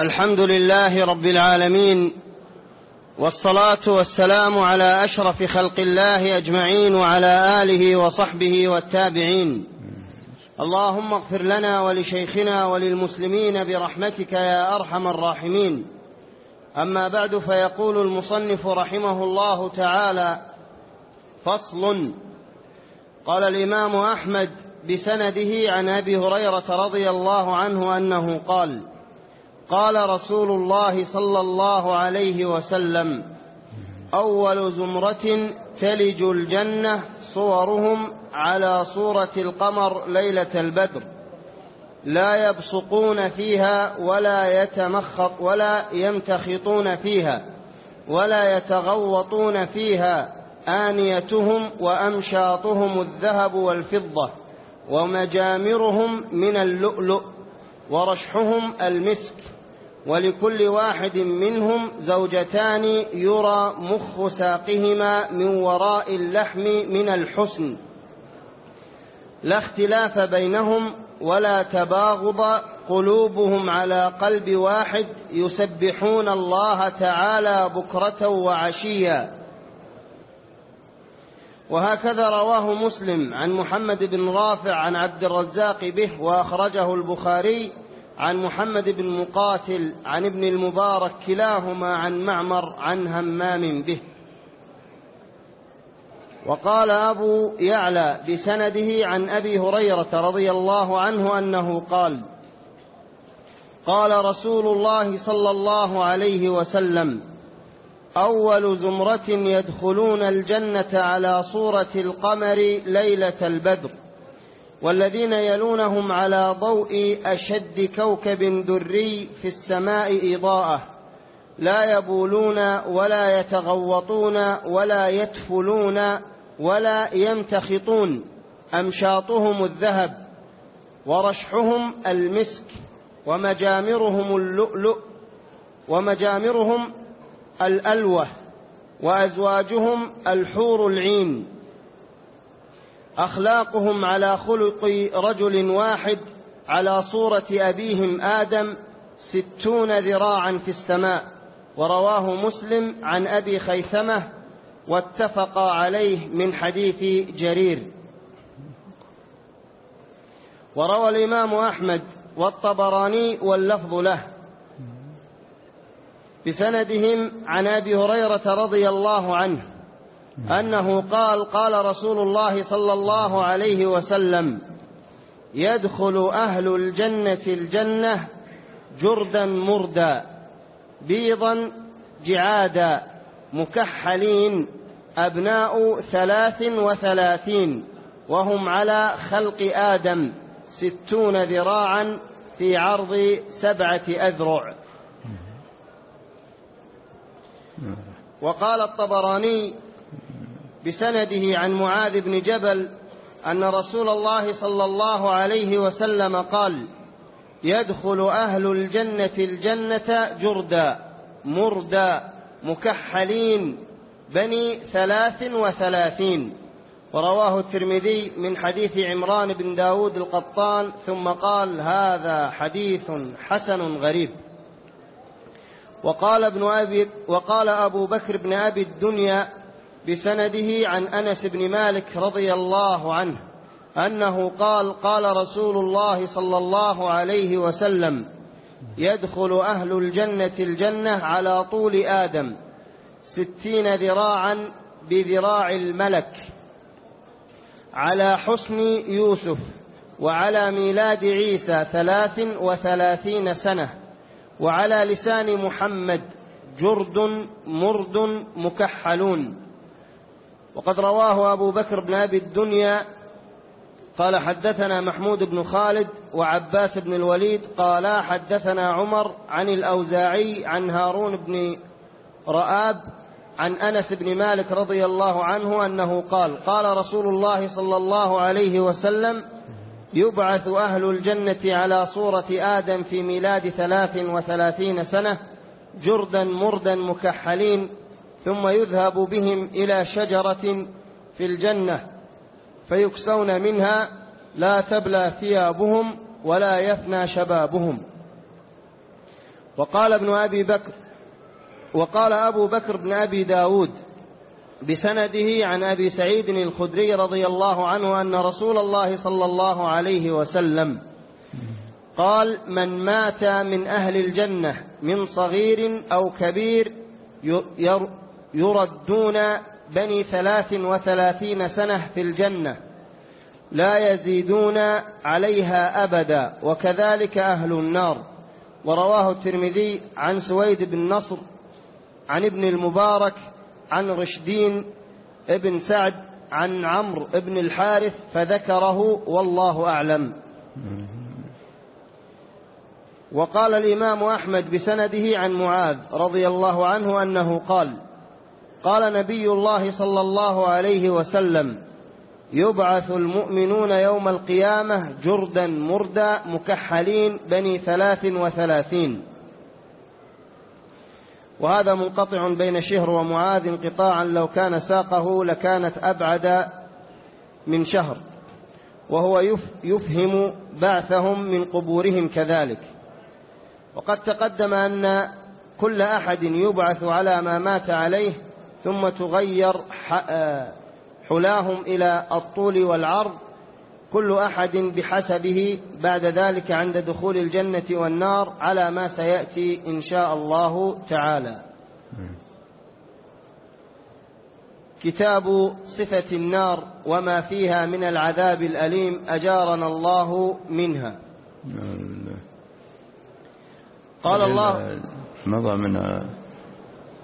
الحمد لله رب العالمين والصلاة والسلام على أشرف خلق الله أجمعين وعلى آله وصحبه والتابعين. اللهم اغفر لنا ولشيخنا وللمسلمين برحمتك يا أرحم الراحمين. أما بعد فيقول المصنف رحمه الله تعالى فصل قال الإمام أحمد بسنده عن أبي هريرة رضي الله عنه أنه قال قال رسول الله صلى الله عليه وسلم أول زمرة تلج الجنة صورهم على صورة القمر ليلة البدر لا يبصقون فيها ولا يتمخط ولا يمتخطون فيها ولا يتغوطون فيها آنيتهم وأمشاطهم الذهب والفضة ومجامرهم من اللؤلؤ ورشحهم المسك ولكل واحد منهم زوجتان يرى مخ ساقهما من وراء اللحم من الحسن. لا اختلاف بينهم ولا تباغض قلوبهم على قلب واحد يسبحون الله تعالى بكرة وعشيا وهكذا رواه مسلم عن محمد بن رافع عن عبد الرزاق به وأخرجه البخاري عن محمد بن مقاتل عن ابن المبارك كلاهما عن معمر عن همام به. وقال أبو يعلى بسنده عن أبي هريرة رضي الله عنه أنه قال قال رسول الله صلى الله عليه وسلم أول زمرة يدخلون الجنة على صورة القمر ليلة البدر. والذين يلونهم على ضوء أشد كوكب دري في السماء إضاءة. لا يبولون ولا يتغوطون ولا يتفلون ولا يمتخطون أمشاطهم الذهب ورشحهم المسك ومجامرهم اللؤلؤ ومجامرهم الألوة وأزواجهم الحور العين. أخلاقهم على خلق رجل واحد على صورة أبيهم آدم ستون ذراعا في السماء ورواه مسلم عن أبي خيثمة واتفق عليه من حديث جرير. وروى الإمام أحمد والطبراني واللفظ له. بسندهم عن أبي هريرة رضي الله عنه. أنه قال قال رسول الله صلى الله عليه وسلم يدخل أهل الجنة الجنة جردا مردا بيضا جعادا مكحلين أبناء ثلاث وثلاثين وهم على خلق آدم ستون ذراعا في عرض سبعة أذرع. وقال الطبراني بسنده عن معاذ بن جبل أن رسول الله صلى الله عليه وسلم قال يدخل أهل الجنة الجنة جردا مردا مكحلين بني ثلاث وثلاثين. ورواه الترمذي من حديث عمران بن داود القطان ثم قال هذا حديث حسن غريب. وقال ابن أبي وقال أبو بكر بن أبي الدنيا بسنده عن أنس بن مالك رضي الله عنه أنه قال قال رسول الله صلى الله عليه وسلم يدخل أهل الجنة الجنة على طول آدم ستين ذراعا بذراع الملك على حسن يوسف وعلى ميلاد عيسى ثلاث وثلاثين سنة وعلى لسان محمد جرد مرد مكحلون. وقد رواه أبو بكر بن أبي الدنيا قال حدثنا محمود بن خالد وعباس بن الوليد قالا حدثنا عمر عن الأوزاعي عن هارون بن رآب عن أنس بن مالك رضي الله عنه أنه قال قال رسول الله صلى الله عليه وسلم يبعث أهل الجنة على صورة آدم في ميلاد ثلاث وثلاثين سنة جردا مردا مكحلين ثم يذهب بهم إلى شجرة في الجنة فيكسون منها لا تبلى ثيابهم ولا يفنى شبابهم. وقال ابن أبي بكر وقال أبو بكر بن أبي داود بسنده عن أبي سعيد الخدري رضي الله عنه أن رسول الله صلى الله عليه وسلم قال من مات من أهل الجنة من صغير أو كبير يردون بني ثلاث وثلاثين سنة في الجنة لا يزيدون عليها أبدا وكذلك أهل النار. ورواه الترمذي عن سويد بن نصر عن ابن المبارك عن رشدين ابن سعد عن عمرو بن الحارث فذكره والله أعلم. وقال الإمام أحمد بسنده عن معاذ رضي الله عنه أنه قال قال نبي الله صلى الله عليه وسلم يبعث المؤمنون يوم القيامة جردا مردا مكحلين بني ثلاث وثلاثين. وهذا منقطع بين شهر ومعاذ انقطاعا لو كان ساقه لكانت أبعد من شهر وهو يفهم بعثهم من قبورهم كذلك. وقد تقدم أن كل أحد يبعث على ما مات عليه ثم تغير حلاهم إلى الطول والعرض كل أحد بحسبه بعد ذلك عند دخول الجنة والنار على ما سيأتي إن شاء الله تعالى. كتاب صفة النار وما فيها من العذاب الأليم أجارنا الله منها. قال الله مضى من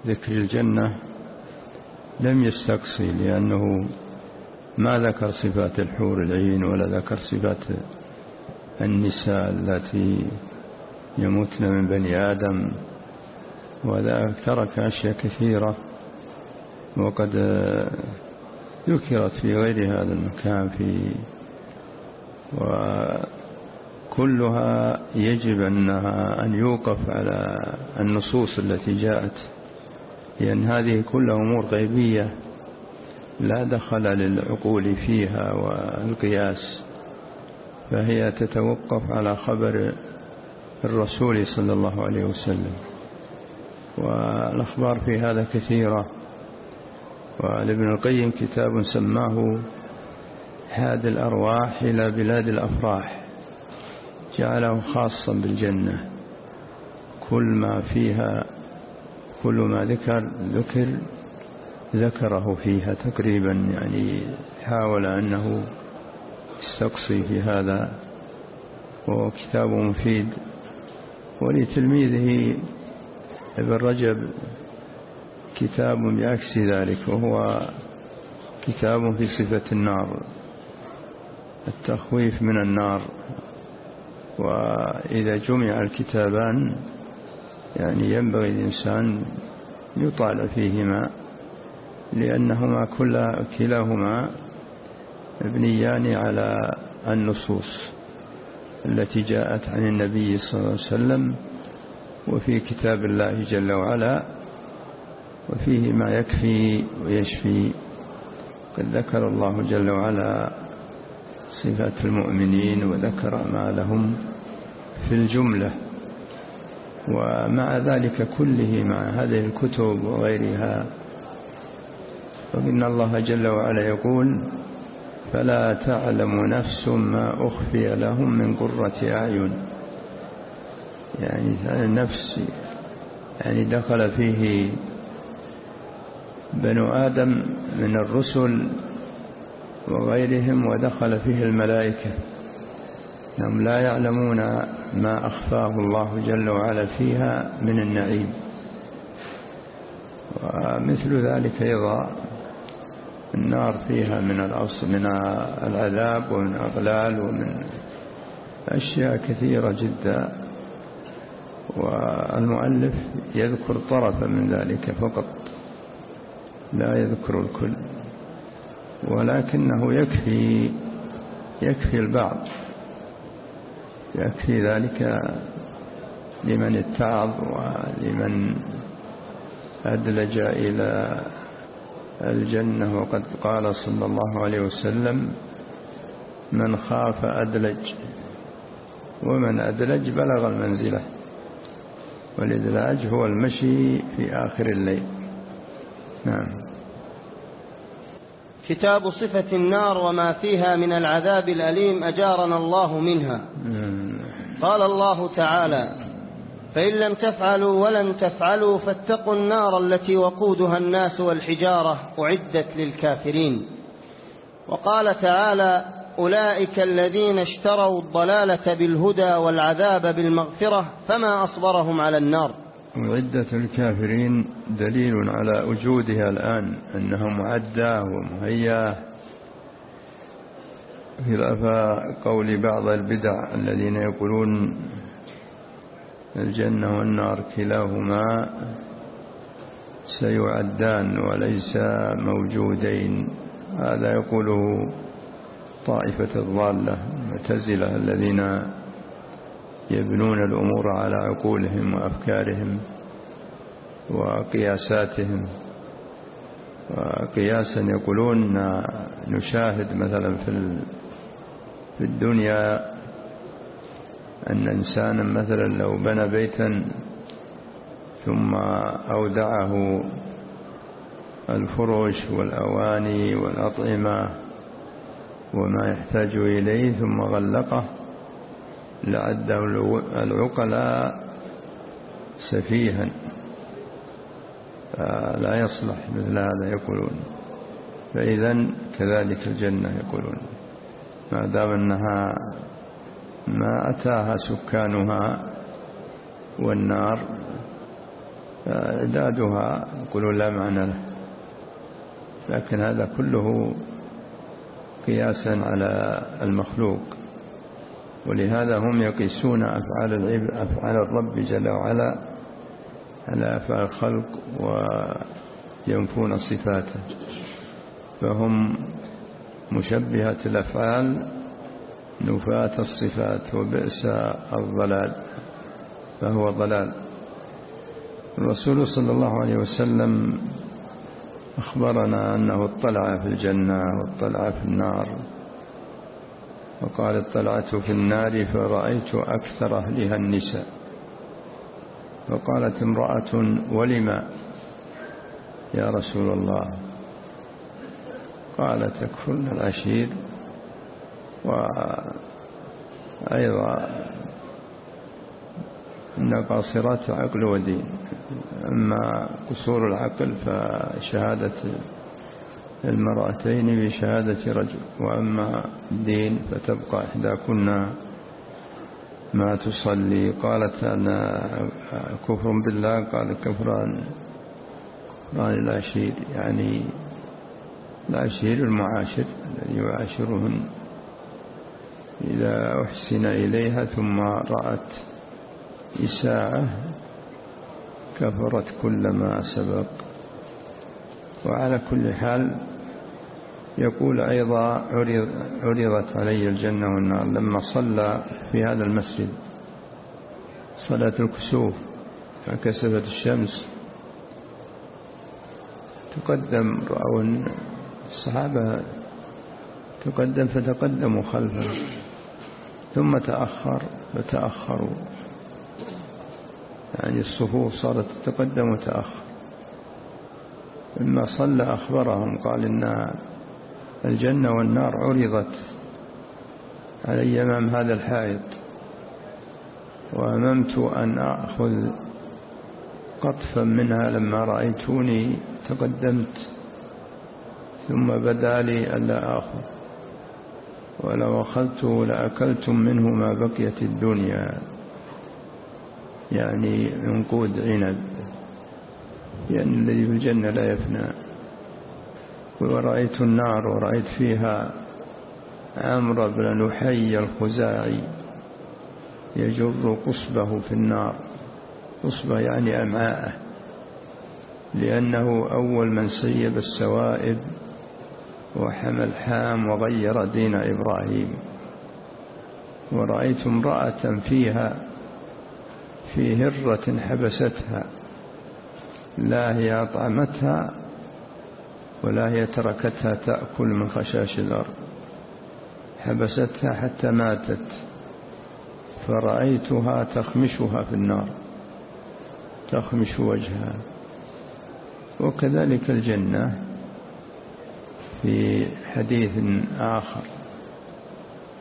ذكر الجنة لم يستقصي لأنه ما ذكر صفات الحور العين ولا ذكر صفات النساء التي يموتن من بني آدم وذلك ترك أشياء كثيرة وقد ذكرت في غير هذا المكان في وكلها يجب أنها أن يوقف على النصوص التي جاءت لأن هذه كلها أمور غيبية لا دخل للعقول فيها والقياس فهي تتوقف على خبر الرسول صلى الله عليه وسلم. والأخبار في هذا كثيرة ولابن القيم كتاب سماه هاد الأرواح إلى بلاد الأفراح جعله خاصا بالجنة. كل ما فيها كل ما ذكر ذكر ذكره فيها تقريبا يعني حاول أنه يستقصي في هذا وهو كتاب مفيد. ولتلميذه ابن رجب كتاب بعكس ذلك وهو كتاب في صفة النار التخويف من النار. وإذا جمع الكتابان يعني ينبغي الإنسان يطالع فيهما لأنهما كلاهما مبنيان على النصوص التي جاءت عن النبي صلى الله عليه وسلم وفي كتاب الله جل وعلا وفيه ما يكفي ويشفي. قد ذكر الله جل وعلا صفات المؤمنين وذكر ما لهم في الجملة. ومع ذلك كله مع هذه الكتب وغيرها. فإن الله جل وعلا يقول فلا تعلم نفس ما أخفي لهم من قرة أعين. يعني النفس يعني دخل فيه بنو آدم من الرسل وغيرهم ودخل فيه الملائكة. هم لا يعلمون ما أخفاه الله جل وعلا فيها من النعيم. ومثل ذلك أيضا النار فيها من الأصل من العذاب ومن أغلال ومن أشياء كثيرة جدا. والمؤلف يذكر طرفا من ذلك فقط لا يذكر الكل ولكنه يكفي يكفي البعض. يكفي ذلك لمن اتعظ ولمن أدلج إلى الجنة. وقد قال صلى الله عليه وسلم من خاف أدلج ومن أدلج بلغ المنزلة والإدلاج هو المشي في آخر الليل. نعم. كتاب صفة النار وما فيها من العذاب الأليم أجارنا الله منها. قال الله تعالى فإن لم تفعلوا ولن تفعلوا فاتقوا النار التي وقودها الناس والحجارة أعدت للكافرين. وقال تعالى أولئك الذين اشتروا الضلالة بالهدى والعذاب بالمغفرة فما أصبرهم على النار. وعدة الكافرين دليل على وجودها الآن أنها معدة ومهيئة خلاف قول بعض البدع الذين يقولون الجنة والنار كلاهما سيعدان وليس موجودين. هذا يقوله طائفة الضالة المعتزلة الذين يبنون الأمور على عقولهم وأفكارهم وقياساتهم. وقياسا يقولون نشاهد مثلا في في الدنيا أن إنسانا مثلا لو بنى بيتا ثم أودعه الفرش والأواني والأطعمة وما يحتاج إليه ثم غلقه لعده العقلاء سفيها. لا يصلح مثل هذا يقولون. فإذا كذلك الجنة يقولون. ما دام أنها ما أتاها سكانها والنار إعدادها يقولون لا معنى له. لكن هذا كله قياسا على المخلوق. ولهذا هم يقيسون أفعال العبد أفعال الرب جل وعلا على أفعال الخلق وينفون صفاته. فهم مشبهة الأفعال نفاة الصفات وبئس الضلال فهو ضلال. الرسول صلى الله عليه وسلم أخبرنا أنه اطلع في الجنة واطلع في النار وقال اطلعت في النار فرأيت أكثر أهلها النساء. فقالت امرأة ولما يا رسول الله. قال تكفرن العشير وأيضا إن قاصرات عقل ودين. أما قصور العقل فشهادة المرأتين بشهادة رجل وأما الدين فتبقى إحداكن ما تصلي. قالت أنا كفر بالله قال كفران كفران العشير يعني العشير المعاشر الذي يعاشرهن إذا أحسن إليها ثم رأت إساءة كفرت كل ما سبق وعلى كل حال يقول أيضا عرضت علي الجنة والنار لما صلى في هذا المسجد صلاة الكسوف فكسفت الشمس تقدم رأوا الصحابة تقدم فتقدموا خلفه ثم تأخر فتأخروا. يعني الصفوف صارت تتقدم وتأخر. لما صلى أخبرهم قال إن الجنة والنار عرضت علي أمام هذا الحائط وأممت أن أخذ قطفا منها لما رأيتوني تقدمت. ثم بدا لي ألا آخذ. ولو أخذته لأكلتم منه ما بقيت الدنيا. يعني عنقود عنب. لأن الذي في الجنة لا يفنى. ورأيت النار ورأيت فيها عمرو بن لحي الخزاعي يجر قصبه في النار. قصبة يعني أمعاءه. لأنه أول من سيب السوائب وحمل حام وغير دين إبراهيم. ورأيت امرأة فيها في هرة حبستها لا هي أطعمتها ولا هي تركتها تأكل من خشاش الأرض. حبستها حتى ماتت فرأيتها تخمشها في النار تخمش وجهها. وكذلك الجنة في حديث آخر.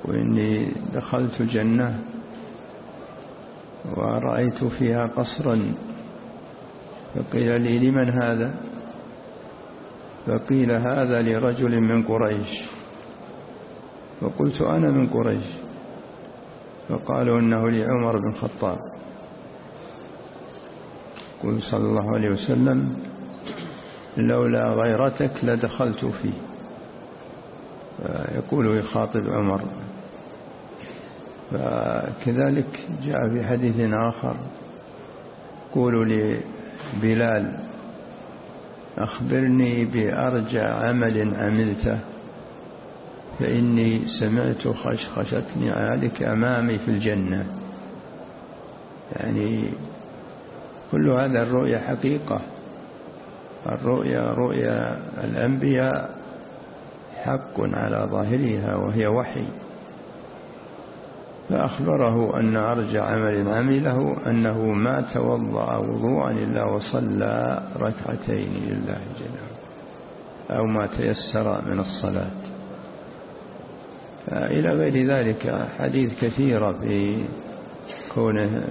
وإني دخلت جنة ورأيت فيها قصرا. فقيل لي لمن هذا؟ فقيل هذا لرجل من قريش. فقلت أنا من قريش. فقالوا إنه لعمر بن الخطاب. قل صلى الله عليه وسلم لولا غيرتك لدخلت فيه. يقول يخاطب عمر. فكذلك جاء في حديث آخر قولوا لبلال أخبرني بأرجى عمل عملته فإني سمعت خشخشة نعالك أمامي في الجنة. يعني كل هذا الرؤيا حقيقة الرؤيا رؤيا الأنبياء حق على ظاهرها وهي وحي. فأخبره أن أرجع عمل عمله أنه ما توضأ وضوءا إلا وصلى ركعتين لله جل أو ما تيسر من الصلاة. إلى غير ذلك حديث كثيرة في كونه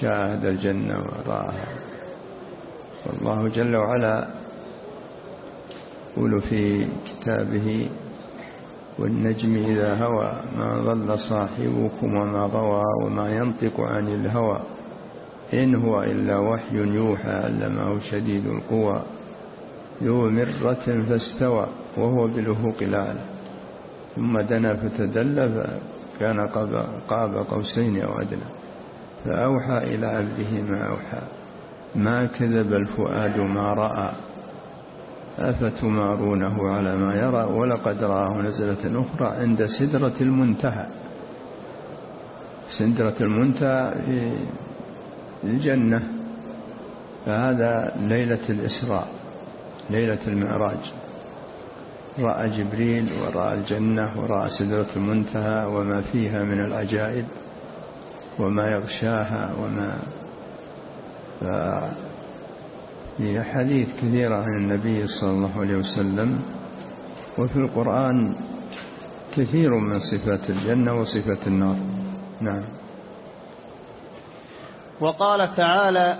شاهد الجنة ورآها. والله جل وعلا يقول في كتابه والنجم إذا هوى ما ضل صاحبكم وما غوى وما ينطق عن الهوى إن هو إلا وحي يوحى علمه شديد القوى ذو مرة فاستوى وهو بالأفق الأعلى ثم دنا فتدلى فكان قاب قوسين أو أدنى فأوحى إلى عبده ما أوحى ما كذب الفؤاد ما رأى أفتمارونه على ما يرى؟ ولقد رآه نزلة أخرى عند سدرة المنتهى. سدرة المنتهى في الجنة. فهذا ليلة الإسراء ليلة المعراج. رأى جبريل ورأى الجنة ورأى سدرة المنتهى وما فيها من العجائب وما يغشاها وما في حديث كثيرة عن النبي صلى الله عليه وسلم وفي القرآن كثير من صفات الجنة وصفات النار. نعم. وقال تعالى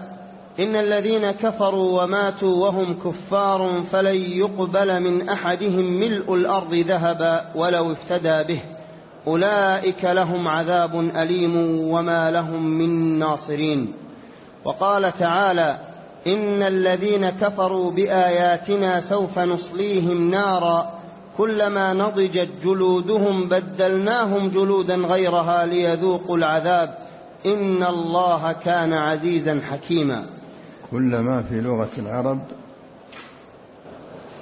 إن الذين كفروا وماتوا وهم كفار فلن يقبل من أحدهم ملء الأرض ذهبا ولو افتدى به. أولئك لهم عذاب أليم وما لهم من ناصرين. وقال تعالى إن الذين كفروا بآياتنا سوف نصليهم نارا كلما نضجت جلودهم بدلناهم جلودا غيرها ليذوقوا العذاب إن الله كان عزيزا حكيما. كلما في لغة العرب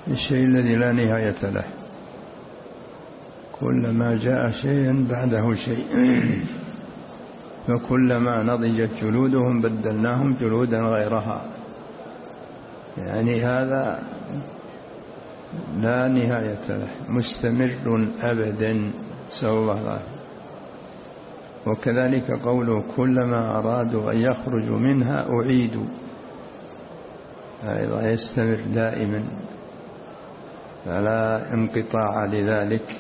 الشيء الذي لا نهاية له. كلما جاء شيء بعده شيء. فكلما نضجت جلودهم بدلناهم جلودا غيرها. يعني هذا لا نهاية له مستمر أبدا سوى الله العافية. وكذلك قوله كلما أرادوا أن يخرجوا منها أعيدوا. أيضا يستمر دائما. فلا انقطاع لذلك.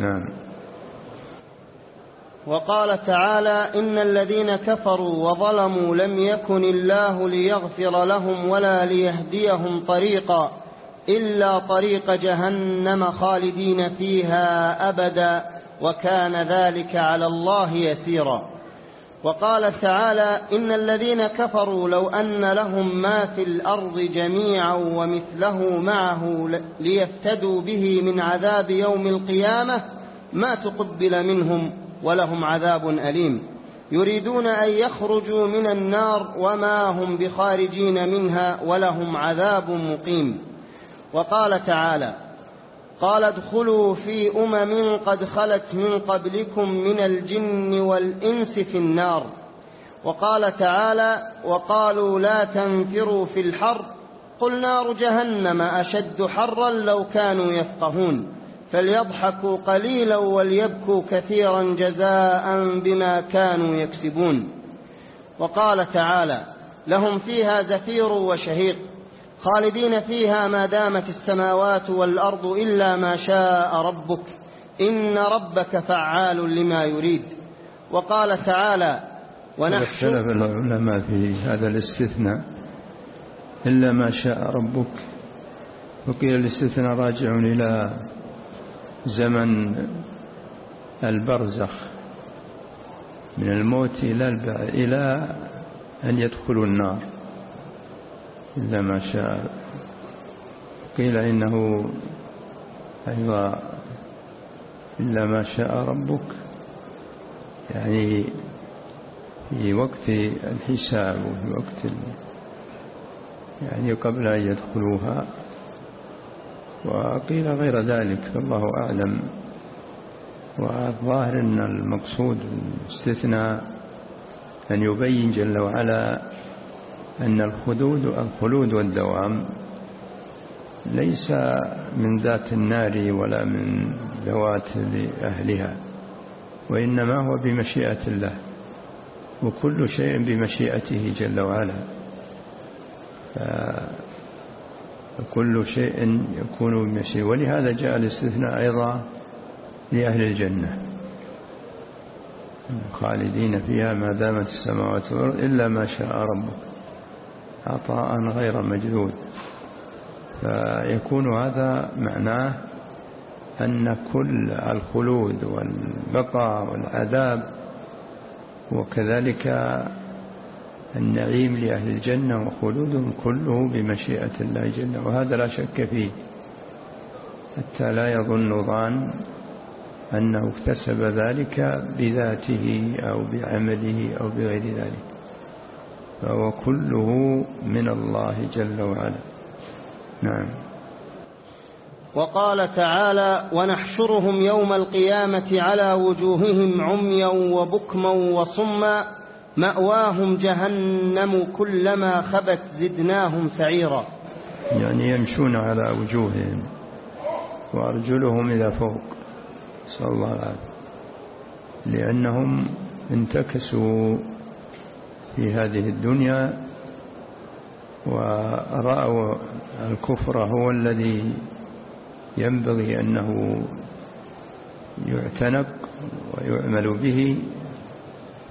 نعم. وقال تعالى إن الذين كفروا وظلموا لم يكن الله ليغفر لهم ولا ليهديهم طريقا إلا طريق جهنم خالدين فيها أبدا وكان ذلك على الله يسيرا. وقال تعالى إن الذين كفروا لو أن لهم ما في الأرض جميعا ومثله معه ليفتدوا به من عذاب يوم القيامة ما تقبل منهم ولهم عذاب أليم. يريدون أن يخرجوا من النار وما هم بخارجين منها ولهم عذاب مقيم. وقال تعالى قال ادخلوا في أمم قد خلت من قبلكم من الجن والإنس في النار. وقال تعالى وقالوا لا تنفروا في الحر. قل نار جهنم أشد حرا لو كانوا يفقهون. فليضحكوا قليلا وليبكوا كثيرا جزاء بما كانوا يكسبون. وقال تعالى لهم فيها زفير وشهيق خالدين فيها ما دامت السماوات والأرض إلا ما شاء ربك إن ربك فعال لما يريد. وقال تعالى ونحشر العلماء في هذا الاستثناء إلا ما شاء ربك. وقيل الاستثناء راجع إلى زمن البرزخ من الموت إلى إلى أن يدخلوا النار. إلا ما شاء. قيل إنه أيضا إلا ما شاء ربك. يعني في وقت الحساب وفي وقت يعني قبل أن يدخلوها. وقيل غير ذلك فالله أعلم. والظاهر أن المقصود الاستثناء أن يبين جل وعلا أن الخلود الخلود والدوام ليس من ذات النار ولا من ذوات لأهلها وإنما هو بمشيئة الله وكل شيء بمشيئته جل وعلا. فكل شيء يكون بمشيئة. ولهذا جاء الاستثناء أيضا لأهل الجنة. خالدين فيها ما دامت السماوات والأرض إلا ما شاء ربك. عطاء غير مجدود فيكون هذا معناه أن كل الخلود والبقاء والعذاب وكذلك النعيم لأهل الجنة وخلودهم كله بمشيئة الله جل وهذا لا شك فيه. حتى لا يظن ظان أنه اكتسب ذلك بذاته أو بعمله أو بغير ذلك. فهو كله من الله جل وعلا. نعم. وقال تعالى ونحشرهم يوم القيامة على وجوههم عميا وبكما وصما مأواهم جهنم كلما خبت زدناهم سعيرا. يعني يمشون على وجوههم وأرجلهم إلى فوق. صلى الله عليه وسلم لأنهم انتكسوا في هذه الدنيا ورأوا الكفر هو الذي ينبغي أنه يعتنق ويعمل به.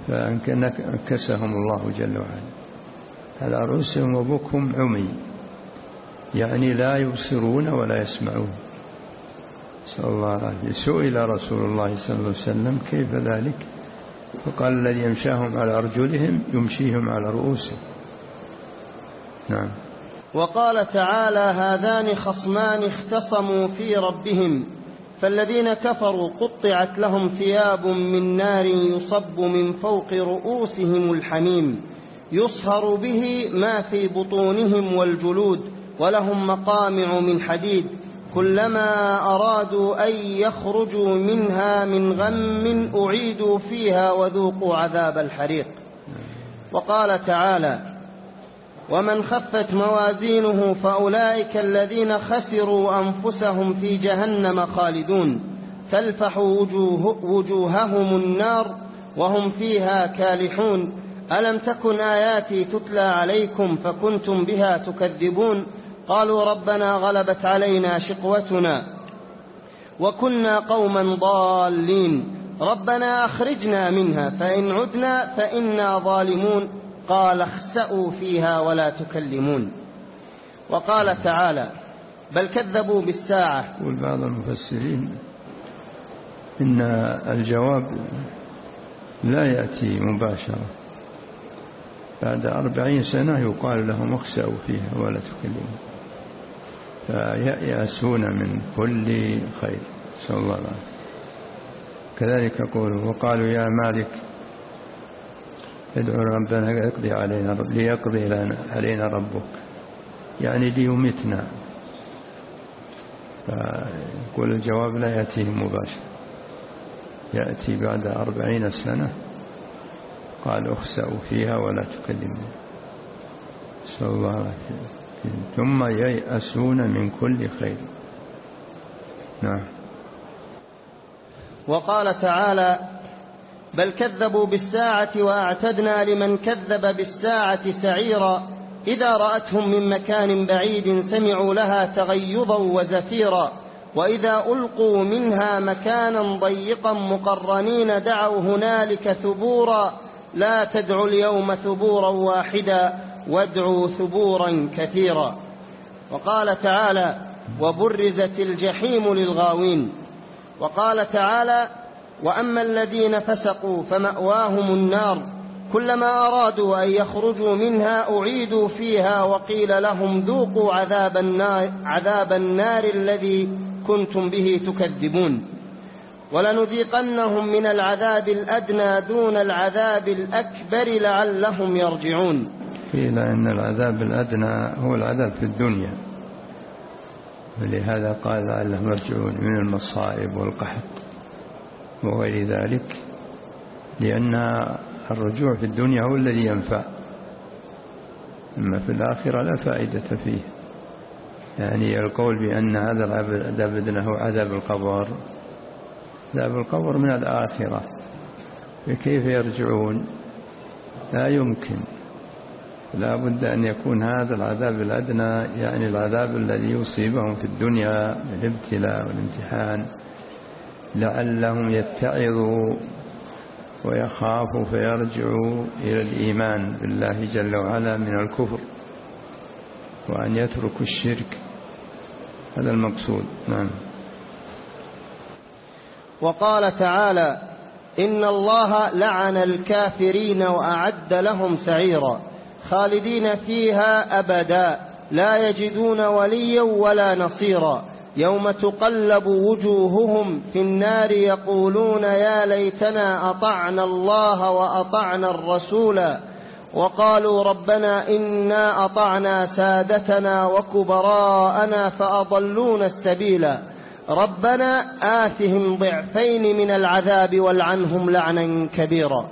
فأنكسهم الله جل وعلا. على رؤوسهم وبكهم عمي. يعني لا يبصرون ولا يسمعون. صلى الله عليه سئل رسول الله صلى الله عليه وسلم كيف ذلك؟ فقال الذي يمشاهم على أرجلهم يمشيهم على رؤوسهم. نعم. وقال تعالى هذان خصمان اختصموا في ربهم. فالذين كفروا قطعت لهم ثياب من نار يصب من فوق رؤوسهم الحميم يصهر به ما في بطونهم والجلود ولهم مقامع من حديد كلما أرادوا أن يخرجوا منها من غم أعيدوا فيها وذوقوا عذاب الحريق. وقال تعالى ومن خفت موازينه فأولئك الذين خسروا أنفسهم في جهنم خالدون. تلفح وجوه وجوههم النار وهم فيها كالحون. ألم تكن آياتي تتلى عليكم فكنتم بها تكذبون؟ قالوا ربنا غلبت علينا شقوتنا وكنا قوما ضالين. ربنا أخرجنا منها فإن عدنا فإنا ظالمون. قال اخسأوا فيها ولا تكلمون. وقال تعالى بل كذبوا بالساعة. يقول بعض المفسرين إن الجواب لا يأتي مباشرة. بعد أربعين سنة يقال لهم اخسأوا فيها ولا تكلمون. فيأسون من كل خير. صلى الله عليه وسلم كذلك يقول وقالوا يا مالك ادعو ربنا يقضي علينا رب ليقضي علينا ربك. يعني ليمتنا. فيقول الجواب لا يأتيه مباشر. يأتي بعد أربعين سنة. قال اخسأوا فيها ولا تكلموا صلى الله ثم ييأسون من كل خير. نعم. وقال تعالى بل كذبوا بالساعة وأعتدنا لمن كذب بالساعة سعيرا. إذا رأتهم من مكان بعيد سمعوا لها تغيظا وزفيرا. وإذا ألقوا منها مكانا ضيقا مقرنين دعوا هنالك ثبورا. لا تدعوا اليوم ثبورا واحدا وادعوا ثبورا كثيرا. وقال تعالى وبرزت الجحيم للغاوين وقال تعالى وأما الذين فسقوا فمأواهم النار كلما أرادوا أن يخرجوا منها أعيدوا فيها وقيل لهم ذوقوا عذاب النار, عذاب النار الذي كنتم به تكذبون. ولنذيقنهم من العذاب الأدنى دون العذاب الأكبر لعلهم يرجعون. قيل إن العذاب الأدنى هو العذاب في الدنيا. ولهذا قال لعلهم يرجعون من المصائب والقحط. وغير ذلك لأن الرجوع في الدنيا هو الذي ينفع. أما في الآخرة لا فائدة فيه. يعني القول بأن هذا العذاب هو عذاب القبر عذاب القبر من الآخرة. فكيف يرجعون؟ لا يمكن. لا بد أن يكون هذا العذاب الأدنى يعني العذاب الذي يصيبهم في الدنيا بالابتلاء والامتحان. لعلهم يتعظوا ويخافوا فيرجعوا إلى الإيمان بالله جل وعلا من الكفر وأن يتركوا الشرك. هذا المقصود. نعم. وقال تعالى إن الله لعن الكافرين وأعد لهم سعيرا خالدين فيها أبدا لا يجدون وليا ولا نصيرا. يوم تقلب وجوههم في النار يقولون يا ليتنا أطعنا الله وأطعنا الرسولا وقالوا ربنا إنا أطعنا سادتنا وكبراءنا فأضلونا السبيلا ربنا آتهم ضعفين من العذاب والعنهم لعنا كبيرا.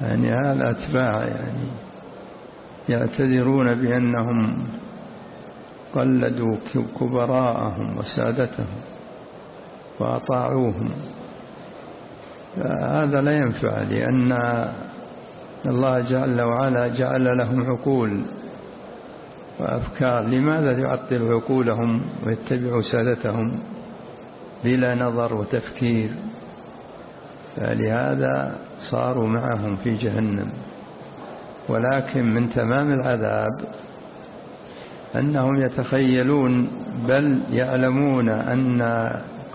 يعني هذا الأتباع يعني يعتذرون بأنهم قلدوا كبراءهم وسادتهم وأطاعوهم. هذا لا ينفع لأن الله جل وعلا جعل لهم عقول وأفكار. لماذا يعطل عقولهم ويتبعوا سادتهم بلا نظر وتفكير؟ فلهذا صاروا معهم في جهنم. ولكن من تمام العذاب أنهم يتخيلون بل يعلمون أن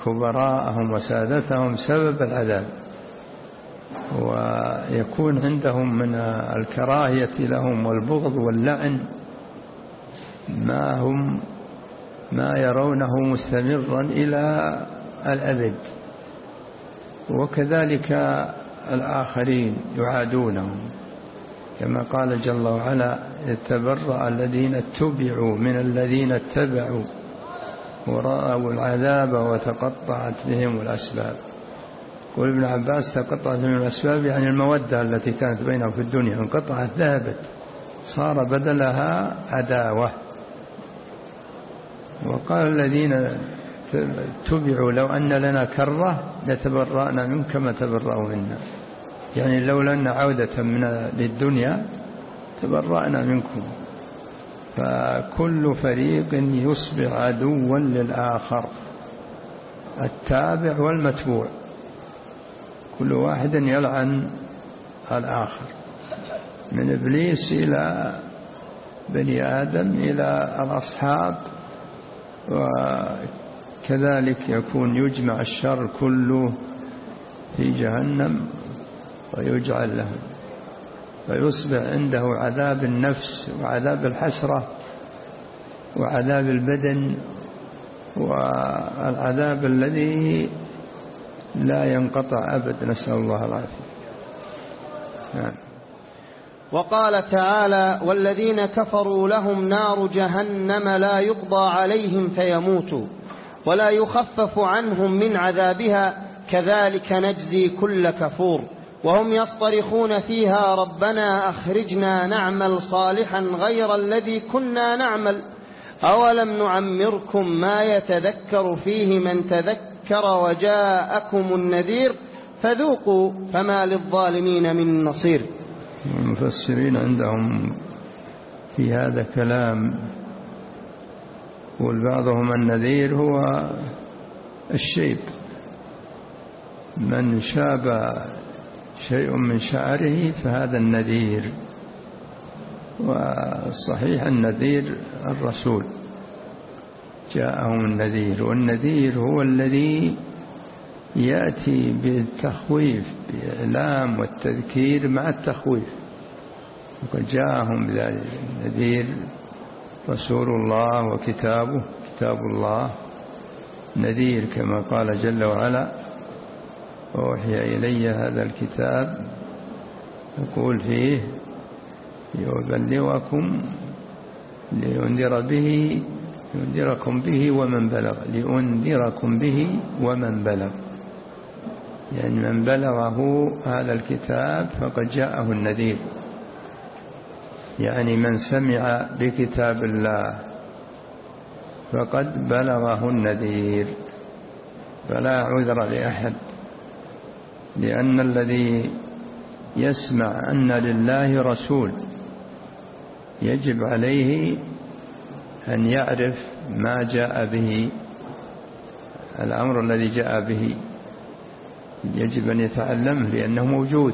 كبراءهم وسادتهم سبب العذاب. ويكون عندهم من الكراهية لهم والبغض واللعن ما هم ما يرونه مستمرا إلى الأبد. وكذلك الآخرين يعادونهم. كما قال جل وعلا يتبرأ الذين اتبعوا من الذين اتبعوا ورأوا العذاب وتقطعت بهم الأسباب. قول ابن عباس تقطعت بهم الأسباب يعني المودة التي كانت بينهم في الدنيا انقطعت ذهبت صار بدلها عداوة. وقال الذين تبعوا لو أن لنا كرة لتبرأنا منكم كما تبرأوا منا. يعني لو لنا عودة من للدنيا تبرأنا منكم. فكل فريق يصبح عدوا للآخر التابع والمتبوع. كل واحد يلعن الآخر من إبليس إلى بني آدم إلى الأصحاب. وكذلك يكون يجمع الشر كله في جهنم. ويجعل له فيصبح عنده عذاب النفس وعذاب الحسرة وعذاب البدن والعذاب الذي لا ينقطع أبد. نسأل الله العافية. نعم. وقال تعالى والذين كفروا لهم نار جهنم لا يقضى عليهم فيموتوا ولا يخفف عنهم من عذابها كذلك نجزي كل كفور. وهم يصطرخون فيها ربنا أخرجنا نعمل صالحا غير الذي كنا نعمل أولم نعمركم ما يتذكر فيه من تذكر وجاءكم النذير فذوقوا فما للظالمين من نصير. المفسرين عندهم في هذا كلام والبعضهم النذير هو الشيب. من شاب شيء من شعره فهذا النذير. وصحيح النذير الرسول. جاءهم النذير والنذير هو الذي يأتي بالتخويف بإعلام والتذكير مع التخويف. وقد جاءهم بذلك النذير رسول الله وكتابه كتاب الله. نذير كما قال جل وعلا ووحي إلي هذا الكتاب يقول فيه ليبلغكم لينذر به لينذركم به ومن بلغ لينذركم به ومن بلغ يعني من بلغه هذا الكتاب فقد جاءه النذير يعني من سمع بكتاب الله فقد بلغه النذير فلا عذر لأحد لأن الذي يسمع أن لله رسول يجب عليه أن يعرف ما جاء به الأمر الذي جاء به. يجب أن يتعلمه لأنه موجود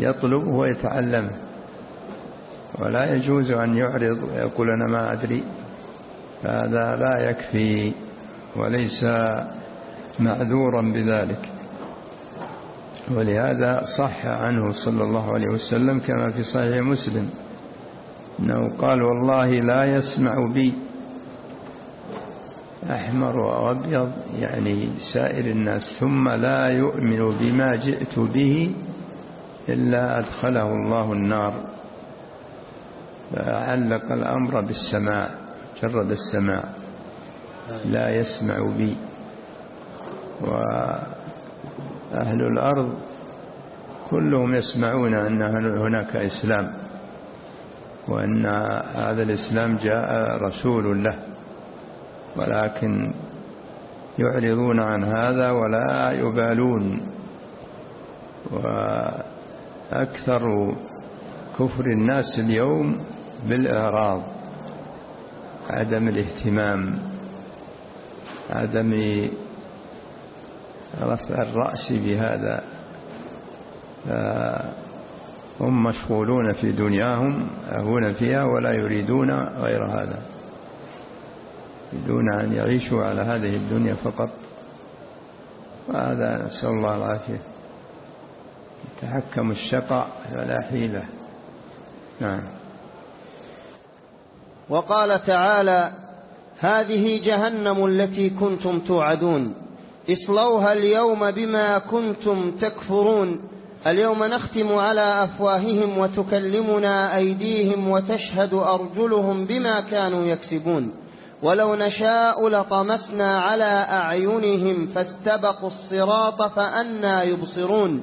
يطلبه ويتعلمه ولا يجوز أن يعرض ويقول أنا ما أدري هذا لا يكفي وليس معذورا بذلك. ولهذا صح عنه صلى الله عليه وسلم كما في صحيح مسلم. أنه قال والله لا يسمع بي. أحمر وأبيض يعني سائر الناس. ثم لا يؤمن بما جئت به إلا أدخله الله النار. فعلق الأمر بالسماع جرد السماع. لا يسمع بي. وأهل الأرض كلهم يسمعون أن هناك إسلام وأن هذا الإسلام جاء رسول له ولكن يعرضون عن هذا ولا يبالون. وأكثر كفر الناس اليوم بالإعراض عدم الاهتمام عدم رفع الرأس بهذا. هم مشغولون في دنياهم يهون فيها ولا يريدون غير هذا. يريدون أن يعيشوا على هذه الدنيا فقط. وهذا نسأل الله العافية. يتحكم الشقاء ولا حيلة. نعم. وقال تعالى هذه جهنم التي كنتم توعدون. اصلوها اليوم بما كنتم تكفرون. اليوم نختم على أفواههم وتكلمنا أيديهم وتشهد أرجلهم بما كانوا يكسبون. ولو نشاء لطمسنا على أعينهم فاستبقوا الصراط فأنا يبصرون.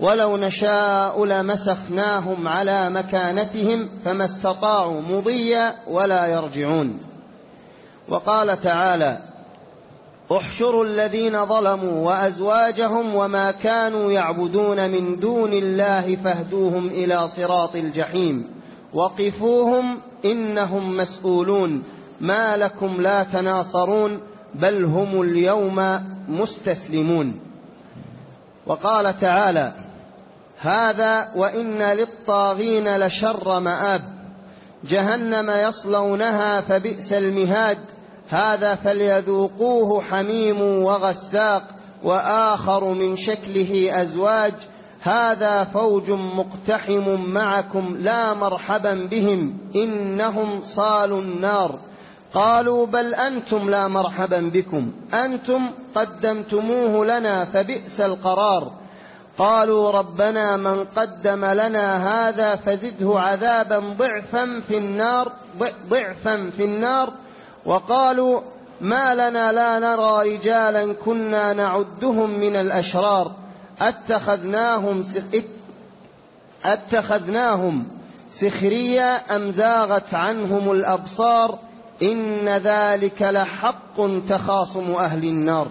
ولو نشاء لمسخناهم على مكانتهم فما استطاعوا مضيا ولا يرجعون. وقال تعالى احشروا الذين ظلموا وأزواجهم وما كانوا يعبدون من دون الله فاهدوهم إلى صراط الجحيم. وقفوهم إنهم مسؤولون. ما لكم لا تناصرون بل هم اليوم مستسلمون. وقال تعالى هذا وإن للطاغين لشر مآب. جهنم يصلونها فبئس المهاد. هذا فليذوقوه حميم وغساق وآخر من شكله أزواج. هذا فوج مقتحم معكم لا مرحبا بهم إنهم صالوا النار. قالوا بل أنتم لا مرحبا بكم أنتم قدمتموه لنا فبئس القرار. قالوا ربنا من قدم لنا هذا فزده عذابا ضعفا في النار ضعفا في النار. وقالوا ما لنا لا نرى رجالا كنا نعدهم من الأشرار أتخذناهم أتخذناهم سخريا أم زاغت عنهم الأبصار إن ذلك لحق تخاصم أهل النار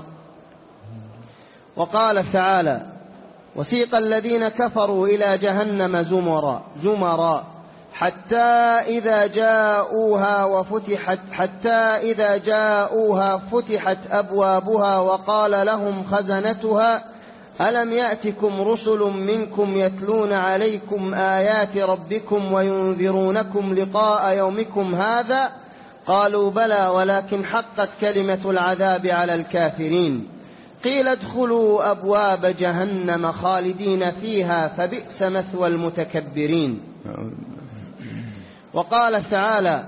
وقال تعالى وسيق الذين كفروا إلى جهنم زمرا زمرا حتى إذا جاءوها وفتحت حتى إذا جاءوها فتحت أبوابها وقال لهم خزنتها ألم يأتكم رسل منكم يتلون عليكم آيات ربكم وينذرونكم لقاء يومكم هذا؟ قالوا بلى ولكن حقت كلمة العذاب على الكافرين. قيل ادخلوا أبواب جهنم خالدين فيها فبئس مثوى المتكبرين. وقال تعالى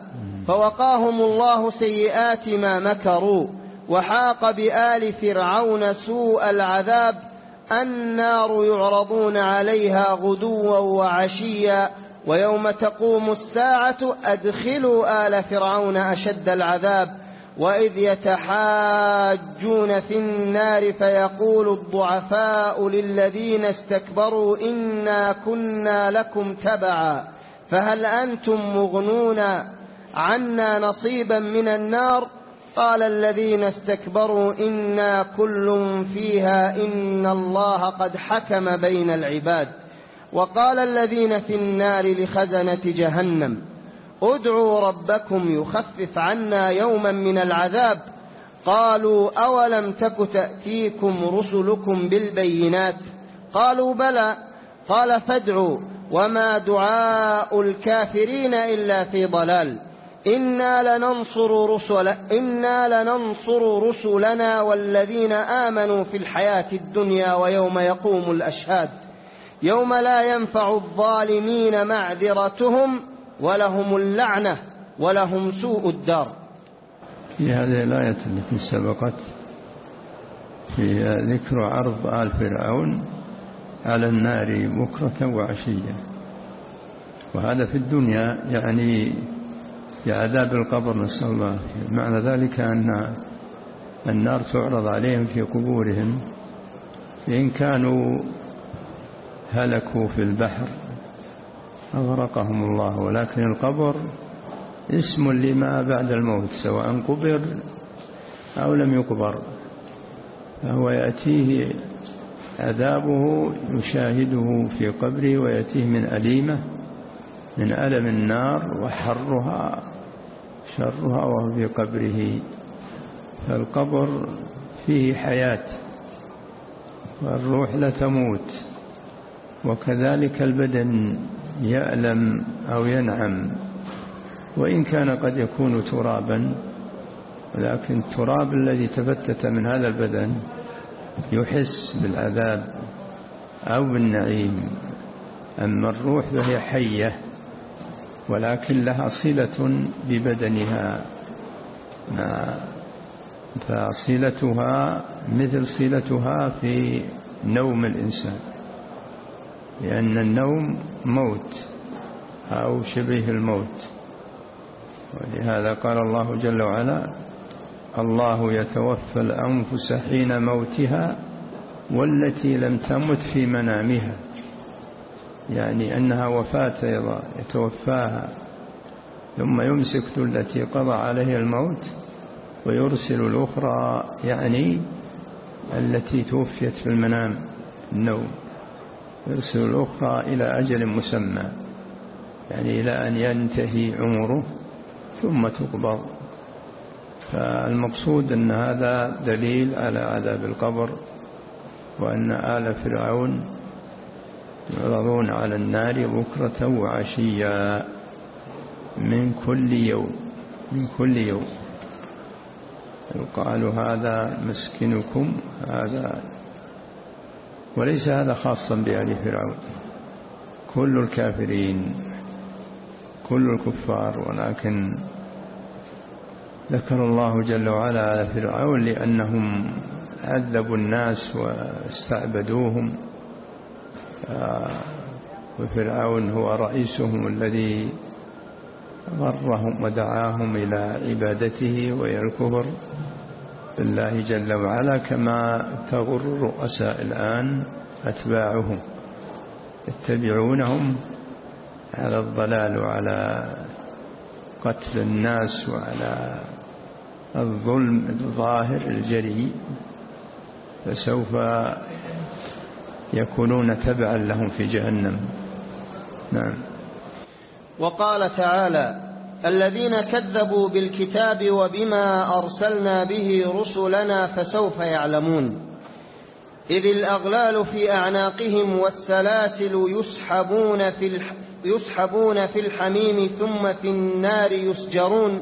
فوقاهم الله سيئات ما مكروا وحاق بآل فرعون سوء العذاب النار يعرضون عليها غدوا وعشيا ويوم تقوم الساعة أدخلوا آل فرعون أشد العذاب وإذ يتحاجون في النار فيقول الضعفاء للذين استكبروا إنا كنا لكم تبعا فهل أنتم مغنون عنا نصيبا من النار؟ قال الذين استكبروا إنا كل فيها إن الله قد حكم بين العباد. وقال الذين في النار لخزنة جهنم ادعوا ربكم يخفف عنا يوما من العذاب. قالوا أولم تك تأتيكم رسلكم بالبينات؟ قالوا بلى. قال فادعوا. وما دعاء الكافرين إلا في ضلال. إنا لننصر رسل إنا لننصر رسلنا والذين آمنوا في الحياة الدنيا ويوم يقوم الأشهاد. يوم لا ينفع الظالمين معذرتهم ولهم اللعنة ولهم سوء الدار. في هذه الآية التي سبقت في ذكر عرض آل فرعون على النار بكرة وعشية. وهذا في الدنيا يعني في عذاب القبر نسأل الله. معنى ذلك أن النار تعرض عليهم في قبورهم إن كانوا هلكوا في البحر أغرقهم الله. ولكن القبر اسم لما بعد الموت سواء قبر أو لم يقبر فهو يأتيه عذابه يشاهده في قبره ويأتيه من أليمة من ألم النار وحرها شرها وهو في قبره. فالقبر فيه حياة والروح لا تموت وكذلك البدن يألم أو ينعم. وإن كان قد يكون ترابا ولكن التراب الذي تفتت من هذا البدن يحس بالعذاب أو بالنعيم. أما الروح فهي حية ولكن لها صلة ببدنها. فصلتها مثل صلتها في نوم الإنسان لأن النوم موت أو شبه الموت. ولهذا قال الله جل وعلا الله يتوفى الأنفس حين موتها والتي لم تمت في منامها. يعني أنها وفاة أيضا يتوفاها. ثم يمسك التي قضى عليها الموت ويرسل الأخرى يعني التي توفيت في المنام النوم. يرسل الأخرى إلى أجل مسمى يعني إلى أن ينتهي عمره ثم تقبض. فالمقصود أن هذا دليل على عذاب القبر وأن آل فرعون يعرضون على النار بكرة وعشيا من كل يوم من كل يوم. يقال هذا مسكنكم؟ هذا. وليس هذا خاصا بآل فرعون. كل الكافرين كل الكفار ولكن ذكر الله جل وعلا على فرعون لأنهم عذبوا الناس واستعبدوهم. وفرعون هو رئيسهم الذي غرهم ودعاهم إلى عبادته وإلى الكفر بالله جل وعلا كما تغر الرؤساء الآن أتباعهم. يتبعونهم على الضلال وعلى قتل الناس وعلى الظلم الظاهر الجري فسوف يكونون تبعا لهم في جهنم. نعم. وقال تعالى الذين كذبوا بالكتاب وبما أرسلنا به رسلنا فسوف يعلمون. إذ الأغلال في أعناقهم والسلاسل يسحبون في, يسحبون في الحميم ثم في النار يسجرون.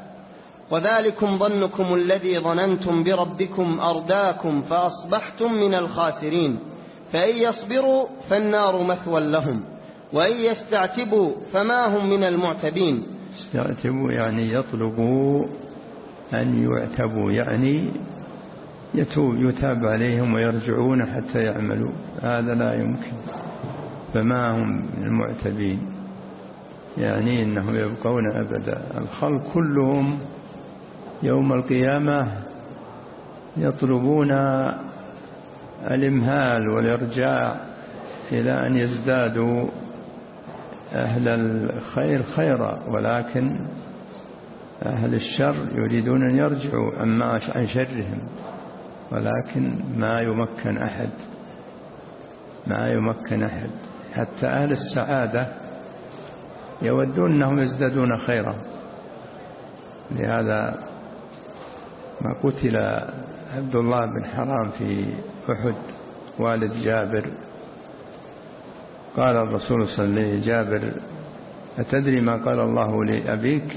وذلكم ظنكم الذي ظننتم بربكم أرداكم فأصبحتم من الخاسرين. فإن يصبروا فالنار مثوى لهم وإن يستعتبوا فما هم من المعتبين. يستعتبوا يعني يطلبوا أن يعتبوا يعني يتوب يتاب عليهم ويرجعون حتى يعملوا. هذا لا يمكن. فما هم من المعتبين؟ يعني إنهم يبقون أبدا. الخلق كلهم يوم القيامة يطلبون الإمهال والإرجاع إلى أن يزدادوا أهل الخير خيرا ولكن أهل الشر يريدون أن يرجعوا عن شرهم ولكن ما يمكن أحد ما يمكن أحد. حتى أهل السعادة يودون أنهم يزدادون خيرا. لهذا ما قتل عبد الله بن حرام في أحد والد جابر. قال الرسول صلى الله عليه وسلم جابر أتدري ما قال الله لأبيك؟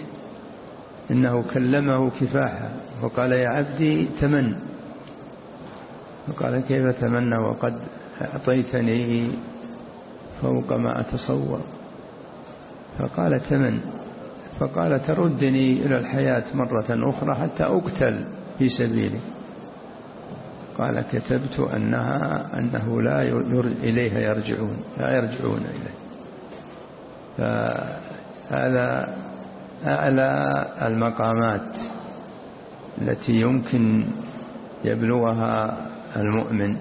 إنه كلمه كفاحا وقال يا عبدي تمن. فقال كيف أتمنى وقد أعطيتني فوق ما أتصور. فقال تمن. فقال تردني إلى الحياة مرة أخرى حتى أقتل في سبيلي. قال كتبت أنها أنه لا إليها يرجعون لا يرجعون إليه. فهذا أعلى المقامات التي يمكن يبلغها المؤمن.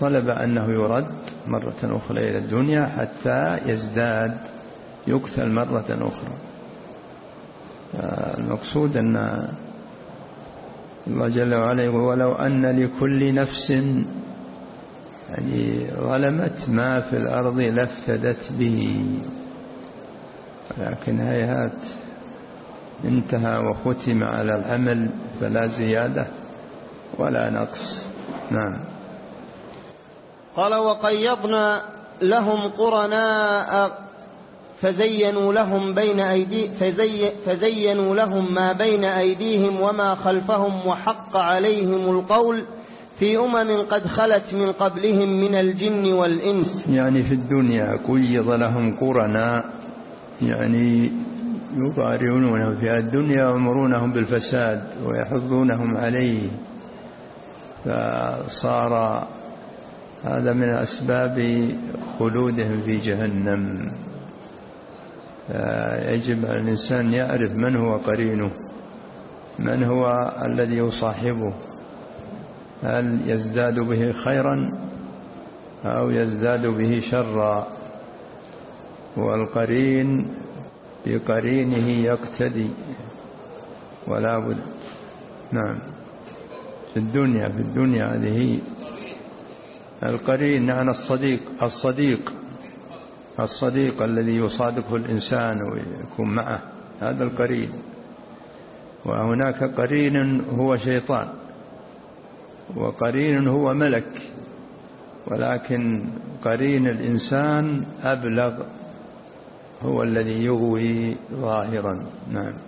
طلب أنه يرد مرة أخرى إلى الدنيا حتى يزداد يقتل مرة أخرى. المقصود أن الله جل وعلا يقول ولو أن لكل نفس يعني ظلمت ما في الأرض لافتدت به. لكن هيهات انتهى وختم على العمل فلا زيادة ولا نقص. نعم. قال وقيضنا لهم قرناء فزينوا لهم بين أيدي فزي فزينوا لهم ما بين أيديهم وما خلفهم وحق عليهم القول في أمم قد خلت من قبلهم من الجن والإنس. يعني في الدنيا قيض لهم قرناء يعني يقارنونهم في الدنيا ويأمرونهم بالفساد ويحضونهم عليه. فصار هذا من أسباب خلودهم في جهنم. يجب على الإنسان يعرف من هو قرينه من هو الذي يصاحبه هل يزداد به خيرا أو يزداد به شرا؟ والقرين بقرينه يقتدي ولا بد نعم في الدنيا في الدنيا هذه القرين يعني الصديق الصديق. الصديق الذي يصادقه الإنسان ويكون معه هذا القرين. وهناك قرين هو شيطان وقرين هو ملك ولكن قرين الإنسان أبلغ هو الذي يغوي ظاهرا. نعم.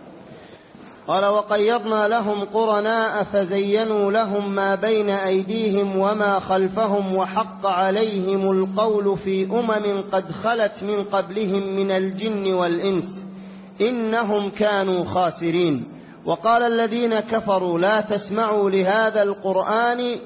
قال وقيضنا لهم قرناء فزينوا لهم ما بين أيديهم وما خلفهم وحق عليهم القول في أمم قد خلت من قبلهم من الجن والإنس إنهم كانوا خاسرين. وقال الذين كفروا لا تسمعوا لهذا القرآن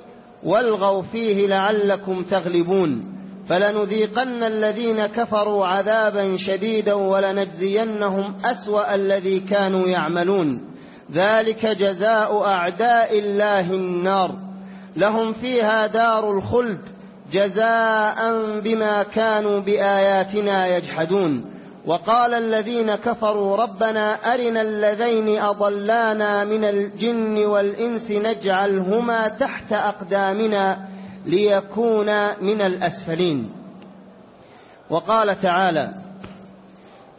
والغوا فيه لعلكم تغلبون. فلنذيقن الذين كفروا عذابا شديدا ولنجزينهم أسوأ الذي كانوا يعملون. ذلك جزاء أعداء الله النار. لهم فيها دار الخلد جزاء بما كانوا بآياتنا يجحدون. وقال الذين كفروا ربنا أرنا الذين أضلانا من الجن والإنس نجعلهما تحت أقدامنا ليكونا من الأسفلين. وقال تعالى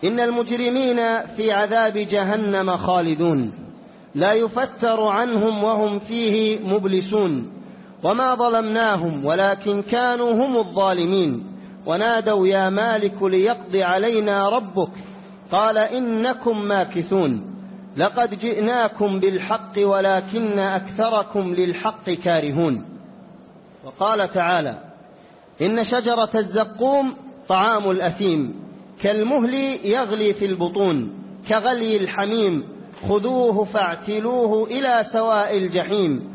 إن المجرمين في عذاب جهنم خالدون. لا يفتر عنهم وهم فيه مبلسون. وما ظلمناهم ولكن كانوا هم الظالمين. ونادوا يا مالك ليقضي علينا ربك. قال إنكم ماكثون. لقد جئناكم بالحق ولكن أكثركم للحق كارهون. وقال تعالى إن شجرة الزقوم طعام الأثيم كالمهل يغلي في البطون كغلي الحميم خذوه فاعتلوه إلى سواء الجحيم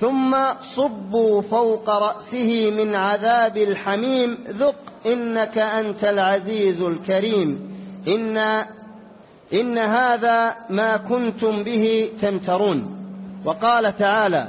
ثم صبوا فوق رأسه من عذاب الحميم ذق إنك أنت العزيز الكريم إن, إن هذا ما كنتم به تمترون. وقال تعالى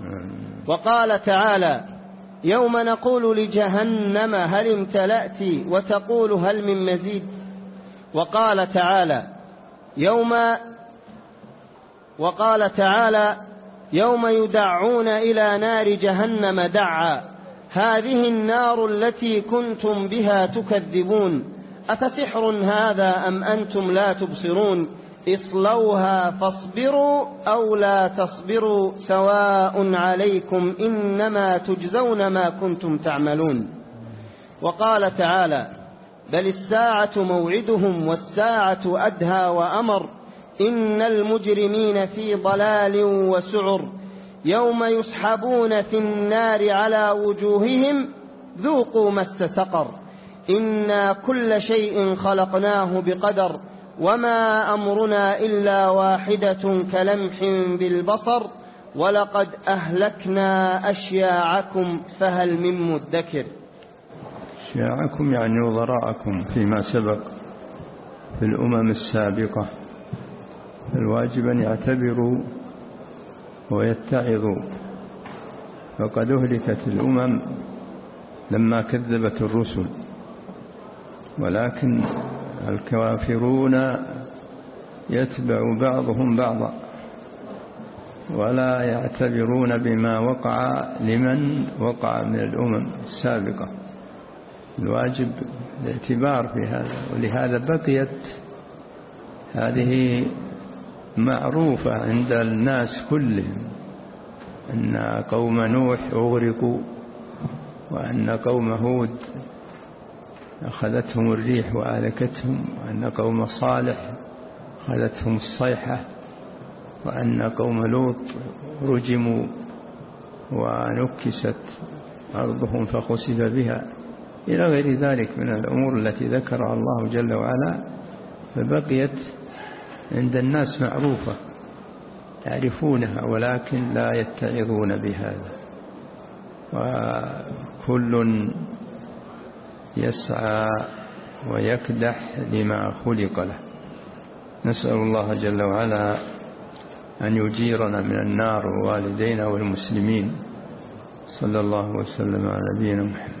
وقال تعالى يوم نقول لجهنم هل امتلأت وتقول هل من مزيد؟ وقال تعالى يوم وقال تعالى يوم يدعون إلى نار جهنم دعا هذه النار التي كنتم بها تكذبون أفسحر هذا أم أنتم لا تبصرون؟ اصلوها فاصبروا أو لا تصبروا سواء عليكم إنما تجزون ما كنتم تعملون. وقال تعالى بل الساعة موعدهم والساعة أدهى وأمر. إن المجرمين في ضلال وسعر. يوم يسحبون في النار على وجوههم ذوقوا مس سقر. إنا كل شيء خلقناه بقدر. وما أمرنا إلا واحدة كلمح بالبصر ولقد أهلكنا أشياعكم فهل من مدكر أشياعكم يعني وضراءكم فيما سبق في الأمم السابقة. الواجب أن يعتبروا ويتعظوا. فقد أهلكت الأمم لما كذبت الرسل. ولكن الكافرون يتبع بعضهم بعضا ولا يعتبرون بما وقع لمن وقع من الأمم السابقة. الواجب الاعتبار في هذا ولهذا بقيت هذه معروفة عند الناس كلهم أن قوم نوح أغرقوا وأن قوم هود أخذتهم الريح وآلكتهم وأن قوم صالح أخذتهم الصيحة وأن قوم لوط رجموا ونكست أرضهم فخسف بها. إلى غير ذلك من الأمور التي ذكرها الله جل وعلا فبقيت عند الناس معروفة يعرفونها ولكن لا يتعظون بهذا. وكل يسعى ويكدح لما خلق له. نسأل الله جل وعلا أن يجيرنا من النار ووالدينا والمسلمين. صلى الله وسلم على نبينا محمد.